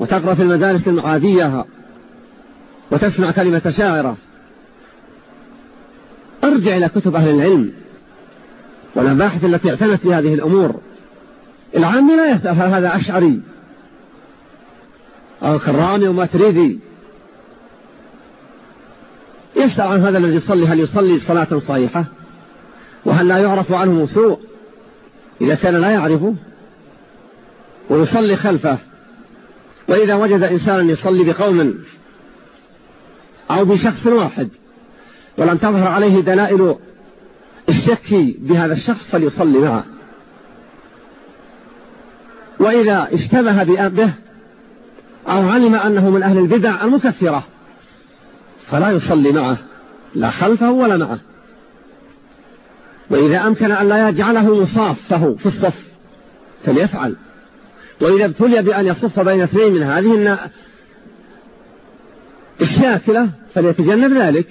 وتقرأ في المدارس العادية وتسمع كلمة شاعرة. ارجع إلى كتب أهل العلم والمباحث التي اعتنت بهذه الأمور. العام لا يسأل هل هذا أشعري أو كرامي وماتريدي يسأل عن هذا الذي يصلي هل يصلي صلاة صحيحة؟ وهل لا يعرف عنه سوء إذا كان لا يعرفه ويصلي خلفه. وإذا وجد إنسانا يصلي بقوم أو بشخص واحد ولم تظهر عليه دلائل الشك بهذا الشخص فليصلي معه. وإذا اشتبه بأبه أو علم أنه من أهل البدع المكفرة فلا يصلي معه لا خلفه ولا معه. وإذا أمكن أن لا يجعله مصافه في الصف فليفعل. وإذا ابتلي بأن يصف بين اثنين من هذه الشاكلة فليتجنب ذلك.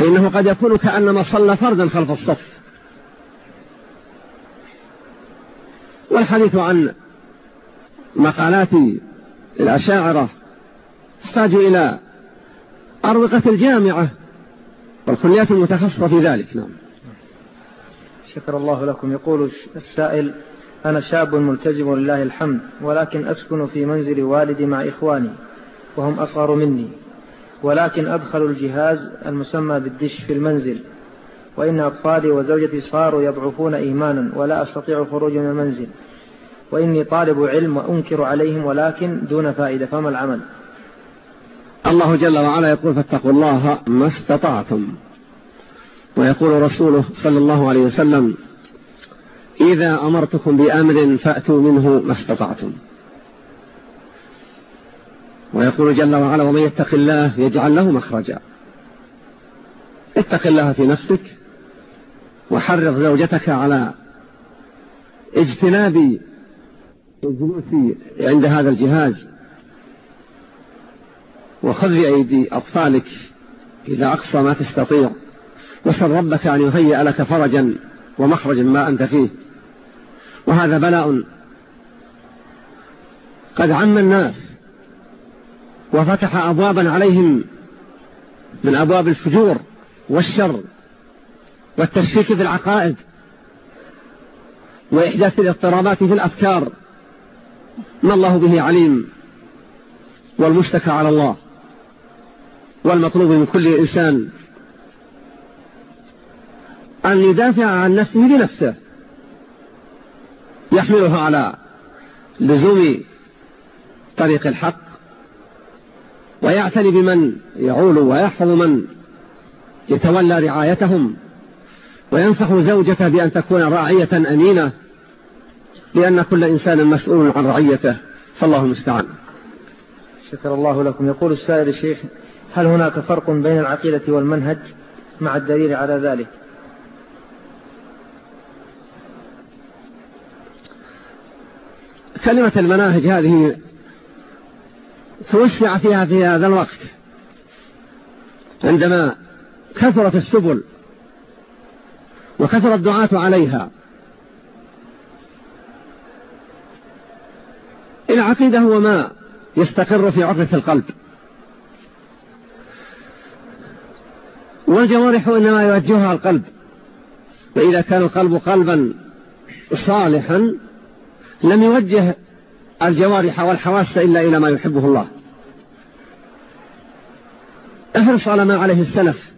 فإنه قد يكون كأنما صلى فردا خلف الصف. والحديث عن مقالات الأشاعرة يحتاج إلى أروقة الجامعة والكليات المتخصصة في ذلك نعم. شكر الله لكم. يقول السائل أنا شاب ملتزم لله الحمد ولكن أسكن في منزل والدي مع إخواني وهم أصغر مني. ولكن أدخل الجهاز المسمى بالدش في المنزل وإن أطفالي وزوجتي صاروا يضعفون إيمانا ولا أستطيع الخروج من المنزل وإني طالب علم وأنكر عليهم ولكن دون فائدة فما العمل؟ الله جل وعلا يقول فاتقوا الله ما استطعتم. ويقول رسوله صلى الله عليه وسلم إذا أمرتكم بأمر فأتوا منه ما استطعتم. ويقول جل وعلا ومن يتق الله يجعل له مخرجا. اتق الله في نفسك وحرض زوجتك على اجتناب الجلوس عند هذا الجهاز. وخذ بأيدي أطفالك إذا أقصى ما تستطيع. وسل ربك أن يهيئ لك فرجا ومخرجا ما أنت فيه. وهذا بلاء قد عم الناس وفتح أبوابا عليهم من أبواب الفجور والشر والتشكيك في العقائد وإحداث الاضطرابات في الأفكار. ما الله به عليم والمشتكى على الله والمطلوب من كل إنسان أن يدافع عن نفسه بنفسه يحملها على لزوم طريق الحق ويعتني بمن يعول ويحفظ من يتولى رعايتهم وينصح زوجته بأن تكون راعية أمينة لأن كل إنسان مسؤول عن رعيته. فالله المستعان. شكر الله لكم. يقول السائل الشيخ هل هناك فرق بين العقيدة والمنهج مع الدليل على ذلك؟ كلمة المناهج هذه توسع فيها في هذا الوقت. عندما كثرت السبل وكثر الدعاة عليها العقيدة هو ما يستقر في عقدة القلب. والجوارح إنما يوجهها القلب. وإذا كان القلب قلبا صالحا لم يوجه الجوارح والحواس إلا إلى ما يحبه الله. احرص على ما عليه السلف.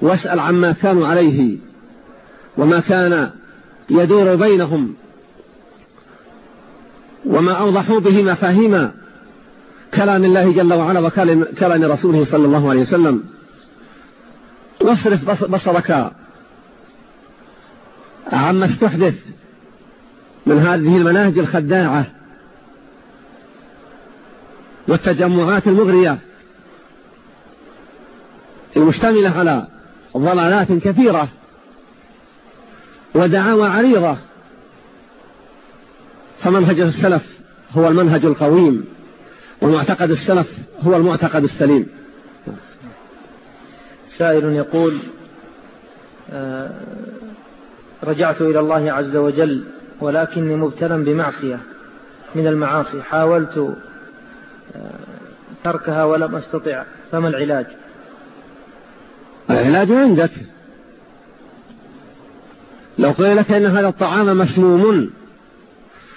واسأل عما كانوا عليه وما كان يدور بينهم وما أوضحوا به مفاهيم كلام الله جل وعلا وكلام رسوله صلى الله عليه وسلم. واصرف بصرك عما استحدث من هذه المناهج الخداعة. والتجمعات المغرية. المشتملة على ضلالات كثيرة ودعاوى عريضة. فمنهج السلف هو المنهج القويم ومعتقد السلف هو المعتقد السليم. سائل يقول آه، رجعت إلى الله عز وجل ولكني مبتلا بمعصية من المعاصي. حاولت تركها ولم أستطع فما العلاج؟ العلاج عندك لو قيل لك أن هذا الطعام مسموم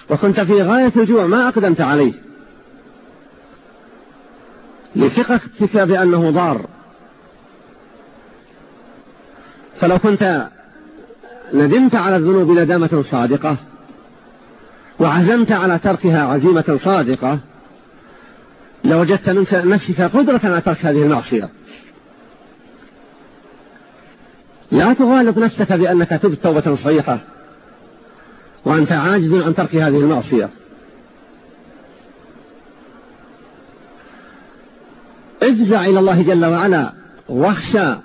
وكنت في غاية الجوع ما أقدمت عليه. لثقتك بأنه ضار. فلو كنت ندمت على الذنوب ندامة صادقة وعزمت على تركها عزيمة صادقة لوجدت منك نفسك قدرة على ترك هذه المعصية. لا تغالط نفسك بأنك تبت توبة صحيحة وأنت عاجز عن ترك هذه المعصية. افزع إلى الله جل وعلا واخشى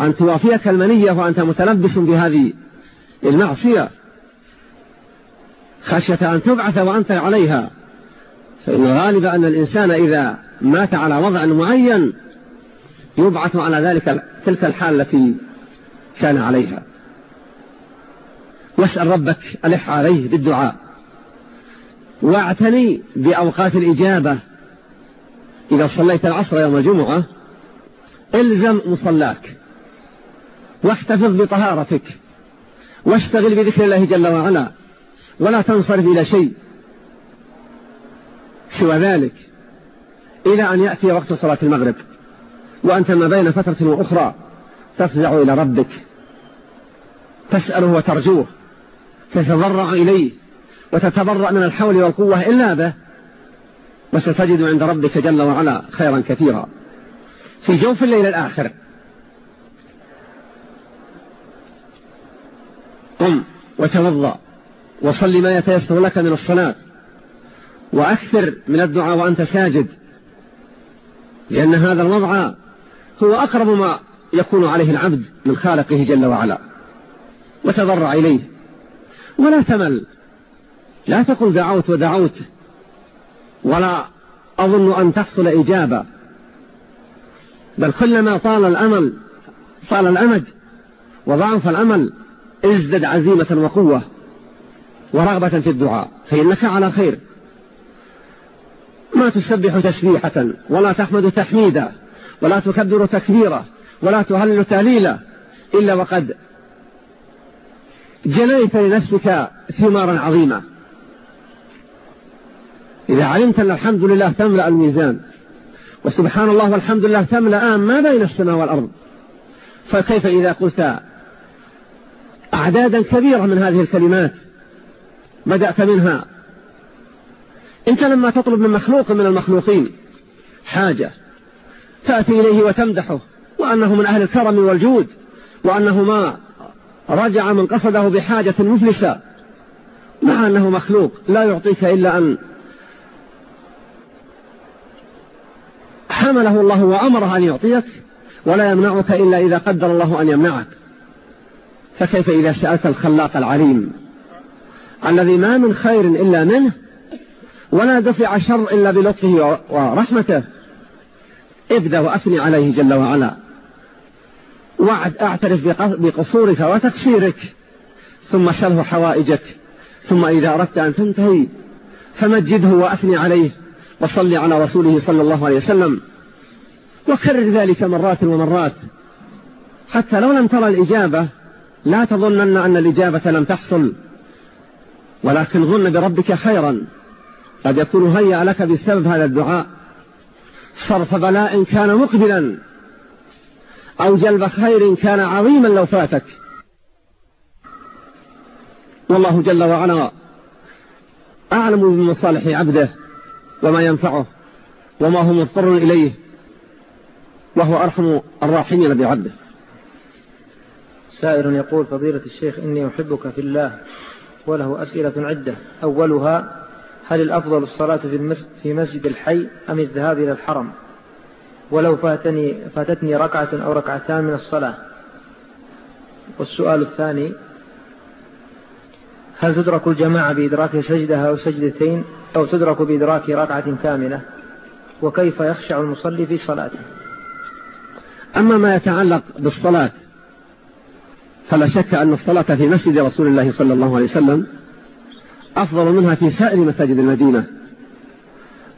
أن توافيك المنية وأنت متلبس بهذه المعصية. خشية أن تبعث وأنت عليها. فإن غالب أن الإنسان إذا مات على وضع معين يبعث على ذلك تلك الحال التي كان عليها. واسأل ربك ألح عليه بالدعاء. واعتني بأوقات الإجابة. إذا صليت العصر يوم الجمعة إلزم مصلاك. واحتفظ بطهارتك. واشتغل بذكر الله جل وعلا. ولا تنصرف إلى شيء. سوى ذلك إلى أن يأتي وقت صلاة المغرب وأنت ما بين فترة وأخرى تفزع إلى ربك تسأله وترجوه تتضرع إليه وتتبرأ من الحول والقوة إلا به وستجد عند ربك جل وعلا خيرا كثيرا. في جوف الليل الآخر قم وتوضأ وصل ما يتيسر لك من الصلاة. وأكثر من الدعاء وأنت ساجد. لأن هذا الوضع هو أقرب ما يكون عليه العبد من خالقه جل وعلا. وتضرع إليه. ولا تمل. لا تقل دعوت ودعوت. ولا أظن أن تحصل إجابة. بل كلما طال الأمل طال الأمد وضعف الأمل ازدد عزيمة وقوة ورغبة في الدعاء. فإنك على خير. تسبح تسبيحة ولا تحمد تحميدا ولا تكبر تكبيرا ولا تهلل تهليلا إلا وقد جنيت لنفسك ثمارا عظيمة. إذا علمت أن الحمد لله تملأ الميزان وسبحان الله والحمد لله تملأ ما بين السماء والأرض فكيف إذا قلت أعدادا كبيرة من هذه الكلمات بدأت منها أنت لما تطلب من مخلوق من المخلوقين. حاجة. تأتي إليه وتمدحه وأنه من أهل الكرم والجود وأنه ما رجع من قصده بحاجة مفلسة مع أنه مخلوق. لا يعطيك إلا أن حمله الله وأمره أن يعطيك ولا يمنعك إلا إذا قدر الله أن يمنعك. فكيف إذا سألت الخلاق العليم؟ الذي ما من خير إلا منه ولا دفع شر إلا بلطفه ورحمته. ابدأ وأثني عليه جل وعلا. وعد أعترف بقصورك وتقصيرك. ثم سله حوائجك. ثم إذا أردت أن تنتهي فمجده وأثني عليه. وصل على رسوله صلى الله عليه وسلم. وكرر ذلك مرات ومرات. حتى لو لم ترى الإجابة لا تظنن أن الإجابة لم تحصل. ولكن ظن بربك خيرا. قد يكون هيأ لك بسبب هذا الدعاء. صرف بلاء كان مقبلا أو جلب خير كان عظيما لو فاتك. والله جل وعلا أعلم بمصالح عبده وما ينفعه وما هو مضطر إليه وهو أرحم الراحمين بعبده. سائر يقول فضيلة الشيخ إني أحبك في الله وله أسئلة عدة أولها هل الأفضل الصلاة في مسجد الحي أم الذهاب إلى الحرم؟ ولو فاتني فاتتني ركعة أو ركعتان من الصلاة. والسؤال الثاني هل تدرك الجماعة بإدراك سجدة أو سجدتين أو تدرك بإدراك ركعة كاملة؟ وكيف يخشع المصلي في صلاته؟ أما ما يتعلق بالصلاة فلا شك أن الصلاة في مسجد رسول الله صلى الله عليه وسلم أفضل منها في سائر مساجد المدينة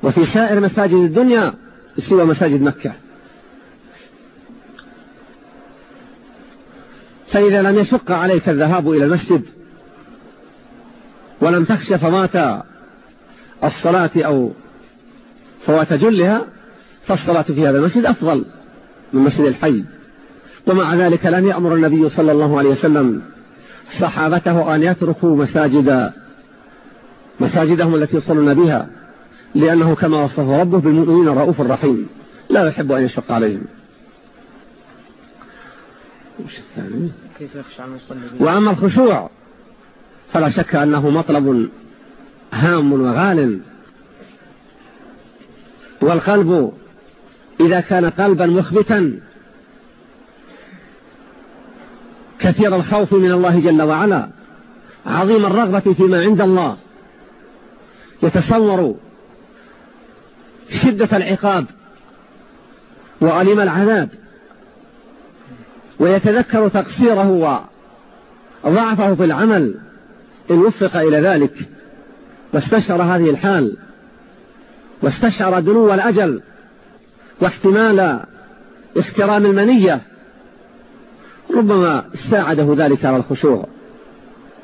وفي سائر مساجد الدنيا سوى مساجد مكة. فإذا لم يشق عليك الذهاب إلى المسجد ولم تخش فوات الصلاة أو فوات جلها فالصلاة في هذا المسجد أفضل من مسجد الحي. ومع ذلك لم يأمر النبي صلى الله عليه وسلم صحابته أن يتركوا مساجد مساجدهم التي يصلون بها لأنه كما وصف ربه بالمؤمنين رؤوف رحيم لا يحب أن يشق عليهم. وأما الخشوع فلا شك أنه مطلب هام وغال. والقلب إذا كان قلبا مخبتا كثير الخوف من الله جل وعلا عظيم الرغبة فيما عند الله. يتصور شدة العقاب وألم العذاب ويتذكر تقصيره وضعفه في العمل إن وفق إلى ذلك. واستشعر هذه الحال واستشعر دنو الأجل واحتمال احترام المنية. ربما ساعده ذلك على الخشوع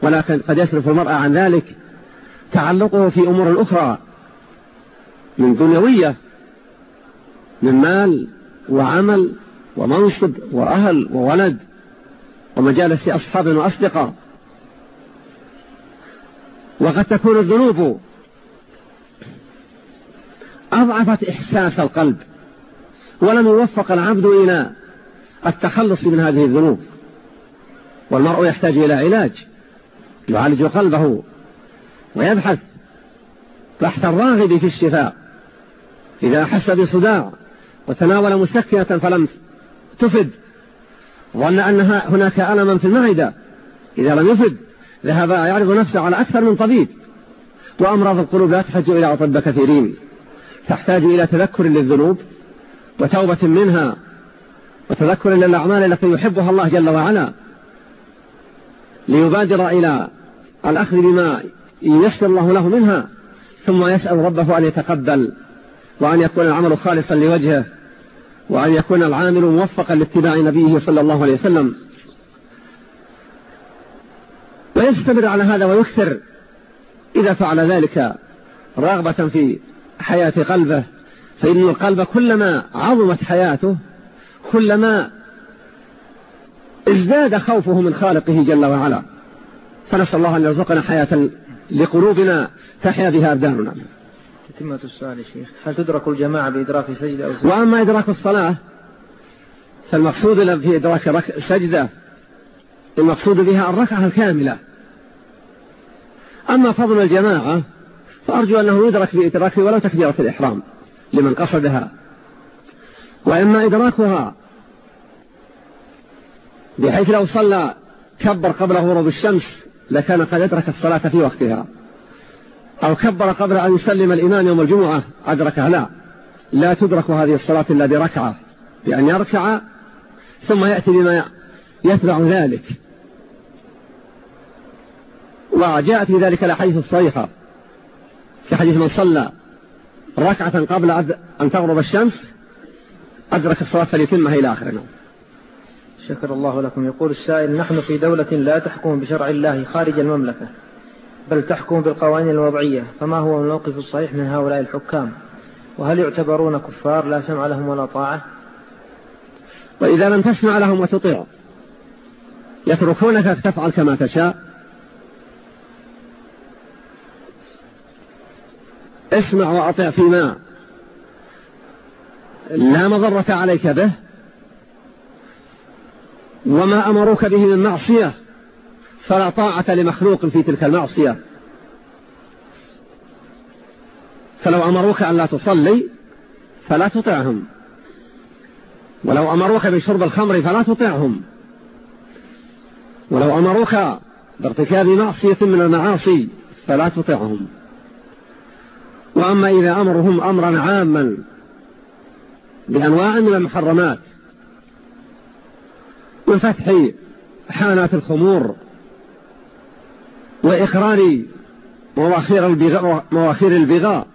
ولكن قد يصرف المرأة عن ذلك تعلقه في أمور أخرى من دنيوية من مال وعمل ومنصب وأهل وولد ومجالس أصحاب وأصدقاء. وقد تكون الذنوب أضعفت إحساس القلب ولم يوفق العبد إلى التخلص من هذه الذنوب. والمرء يحتاج إلى علاج يعالج قلبه ويبحث بحث الراغب في الشفاء. إذا أحس بصداع وتناول مسكنة فلم تفد ظن أن هناك ألما في المعدة. إذا لم يفد ذهب يعرض نفسه على أكثر من طبيب. وأمراض القلوب لا تحتاج إلى أطباء كثيرين. تحتاج إلى تذكر للذنوب وتوبة منها وتذكر للأعمال التي يحبها الله جل وعلا. ليبادر إلى الأخذ بما ييسر الله له منها ثم يسأل ربه أن يتقبل وأن يكون العمل خالصا لوجهه وأن يكون العامل موفقا لاتباع نبيه صلى الله عليه وسلم. ويستمر على هذا ويكثر إذا فعل ذلك راغبة في حياة قلبه فإن القلب كلما عظمت حياته كلما ازداد خوفه من خالقه جل وعلا. فنسأل الله أن يرزقنا حياة لقلوبنا تحيا بها أبداننا. تتمة السؤال يا شيخ. هل تدرك الجماعة بإدراك سجدة أو سجدة؟ وأما إدراك الصلاة فالمقصود في إدراك سجدة المقصود بها الركعة الكاملة. أما فضل الجماعة فأرجو أنه يدرك بإدراك ولو تكبيرة الإحرام لمن قصدها. وإما إدراكها بحيث لو صلى كبر قبل غروب الشمس لكان قد أدرك الصلاة في وقتها. أو كبر قبل أن يسلم الإمام يوم الجمعة. أدركها لا. لا تدرك هذه الصلاة إلا بركعة. بأن يركع ثم يأتي بما يتبع ذلك. وجاءت في ذلك الأحاديث الصحيحة. في حديث من صلى ركعة قبل أن تغرب الشمس أدرك الصلاة فليتمها إلى آخرنا شكر الله لكم. يقول السائل نحن في دولة لا تحكم بشرع الله خارج المملكة بل تحكم بالقوانين الوضعية فما هو الموقف الصحيح من هؤلاء الحكام؟ وهل يعتبرون كفار لا سمع لهم ولا طاعة؟ وإذا لم تسمع لهم وتطيع يتركونك تفعل كما تشاء. اسمع وأطع فيما لا مضرة عليك به. وما أمروك به من معصية فلا طاعة لمخلوق في تلك المعصية. فلو أمروك أن لا تصلي فلا تطعهم. ولو أمروك بشرب الخمر فلا تطعهم. ولو أمروك بارتكاب معصية من المعاصي فلا تطعهم. وأما إذا أمرهم أمرا عاما بأنواع من المحرمات من فتح حانات الخمور وإخراج مواخير البغاء, مواخير البغاء.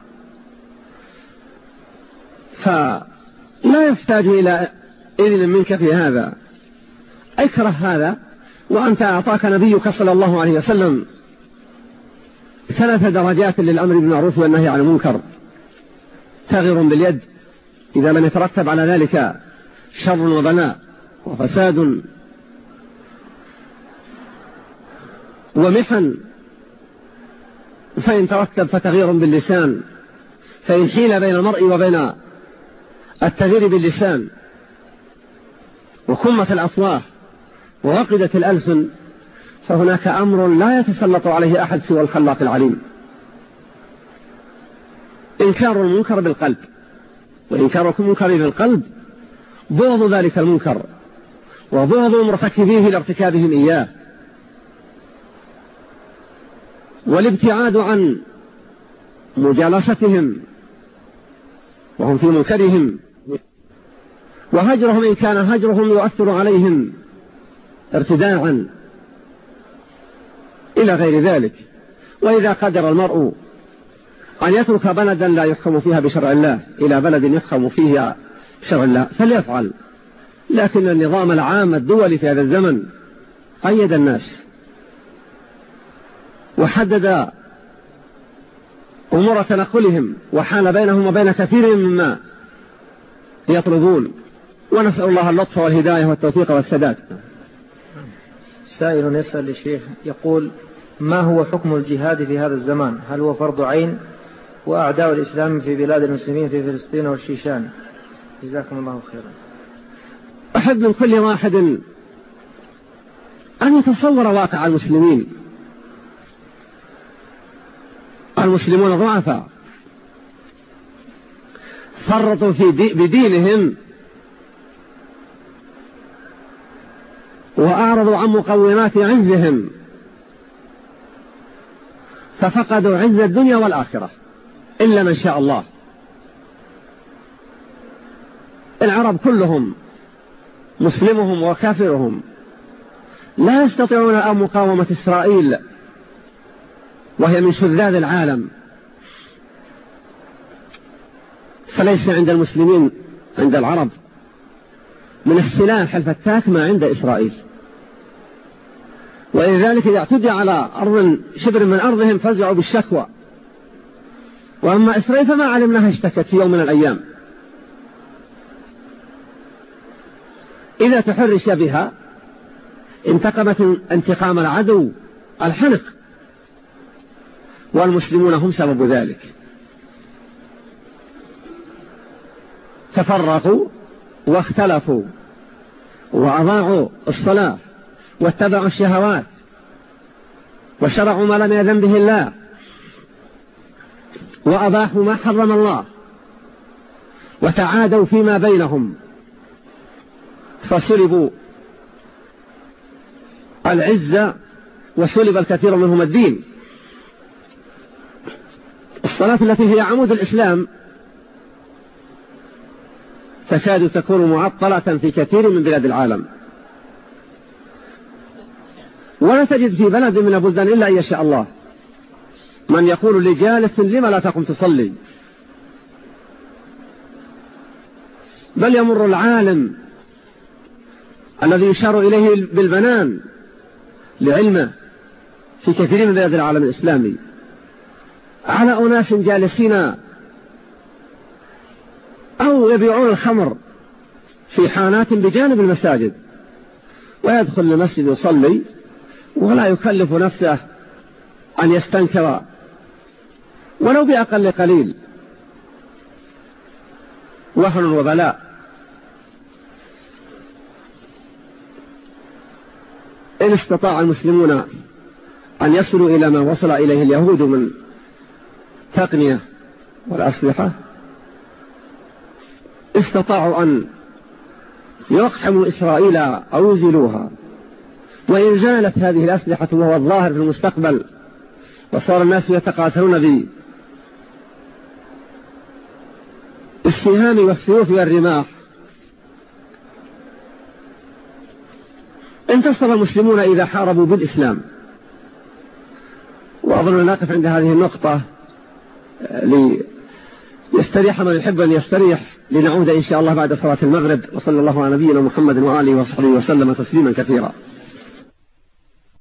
فلا يحتاج إلى إذن منك في هذا. اكره هذا وأنت أعطاك نبيك صلى الله عليه وسلم ثلاث درجات للأمر بالمعروف والنهي عن المنكر. تغر باليد. إذا لم يترتب على ذلك شر وبناء وفساد. ومحن. فإن ترتب فتغير باللسان. فإن حيل بين المرء وبين التغيير باللسان. وكمة الأفواه. ووقدت الألسن. فهناك أمر لا يتسلط عليه أحد سوى الخلاق العليم. إنكار المنكر بالقلب. وإنكار المنكر بالقلب. بغض ذلك المنكر. وبغض مرتكبيه لارتكابهم إياه. والابتعاد عن مجالستهم وهم في منكرهم. وهجرهم إن كان هجرهم يؤثر عليهم ارتداعا إلى غير ذلك. وإذا قدر المرء أن يترك بلدا لا يحكم فيها بشرع الله إلى بلد يحكم فيها شرع الله فليفعل. لكن النظام العام الدولي في هذا الزمن قيد الناس وحدد أمور تنقلهم وحال بينهم وبين كثير مما يطلبون. ونسأل الله اللطف والهداية والتوفيق والسداد. سائل يسأل الشيخ يقول ما هو حكم الجهاد في هذا الزمان؟ هل هو فرض عين وأعداء الإسلام في بلاد المسلمين في فلسطين والشيشان؟ جزاكم الله خيرا. أحب من كل واحد أن يتصور واقع المسلمين. المسلمون ضعفاء. فرطوا في دي بدينهم. وأعرضوا عن مقومات عزهم. ففقدوا عز الدنيا والآخرة. إلا من شاء الله. العرب كلهم مسلمهم وكافرهم. لا يستطيعون مقاومة إسرائيل وهي من شذاذ العالم. فليس عند المسلمين عند العرب من السلاح الفتاك ما عند إسرائيل. ولذلك إذا اعتدي على أرض شبر من أرضهم فزعوا بالشكوى. وأما إسرائيل فما علمناها اشتكت في يوم من الأيام. إذا تحرش بها انتقمت انتقام العدو الحنق والمسلمون هم سبب ذلك. تفرقوا واختلفوا وأضاعوا الصلاة واتبعوا الشهوات وشرعوا ما لم يذن به الله وأباحوا ما حرم الله وتعادوا فيما بينهم. فسلبوا العزة وسلب الكثير منهم الدين. الصلاة التي هي عمود الإسلام تكاد تكون معطلة في كثير من بلاد العالم. ولا تجد في بلد من البلدان إلا أن يشاء الله. من يقول لجالس لما لا تقم تصلي؟ بل يمر العالم الذي يشار إليه بالبنان لعلمه في كثير من بلاد العالم الإسلامي. على أناس جالسين أو يبيعون الخمر في حانات بجانب المساجد ويدخل المسجد يصلي ولا يكلف نفسه أن يستنكر ولو بأقل قليل. وهن وبلاء. إن استطاع المسلمون أن يصلوا إلى ما وصل إليه اليهود من تقنية والأسلحة استطاعوا أن يقحموا إسرائيل أو يزيلوها وإن زالت هذه الأسلحة وهو الظاهر في المستقبل وصار الناس يتقاتلون بالسهام والسيوف والرماح انتصر المسلمون إذا حاربوا بالإسلام. وأظن نقف عند هذه النقطة ليستريح من يحب أن يستريح لنعود إن شاء الله بعد صلاة المغرب وصلى الله على نبينا محمد وآله وصحبه وسلم تسليما كثيرا.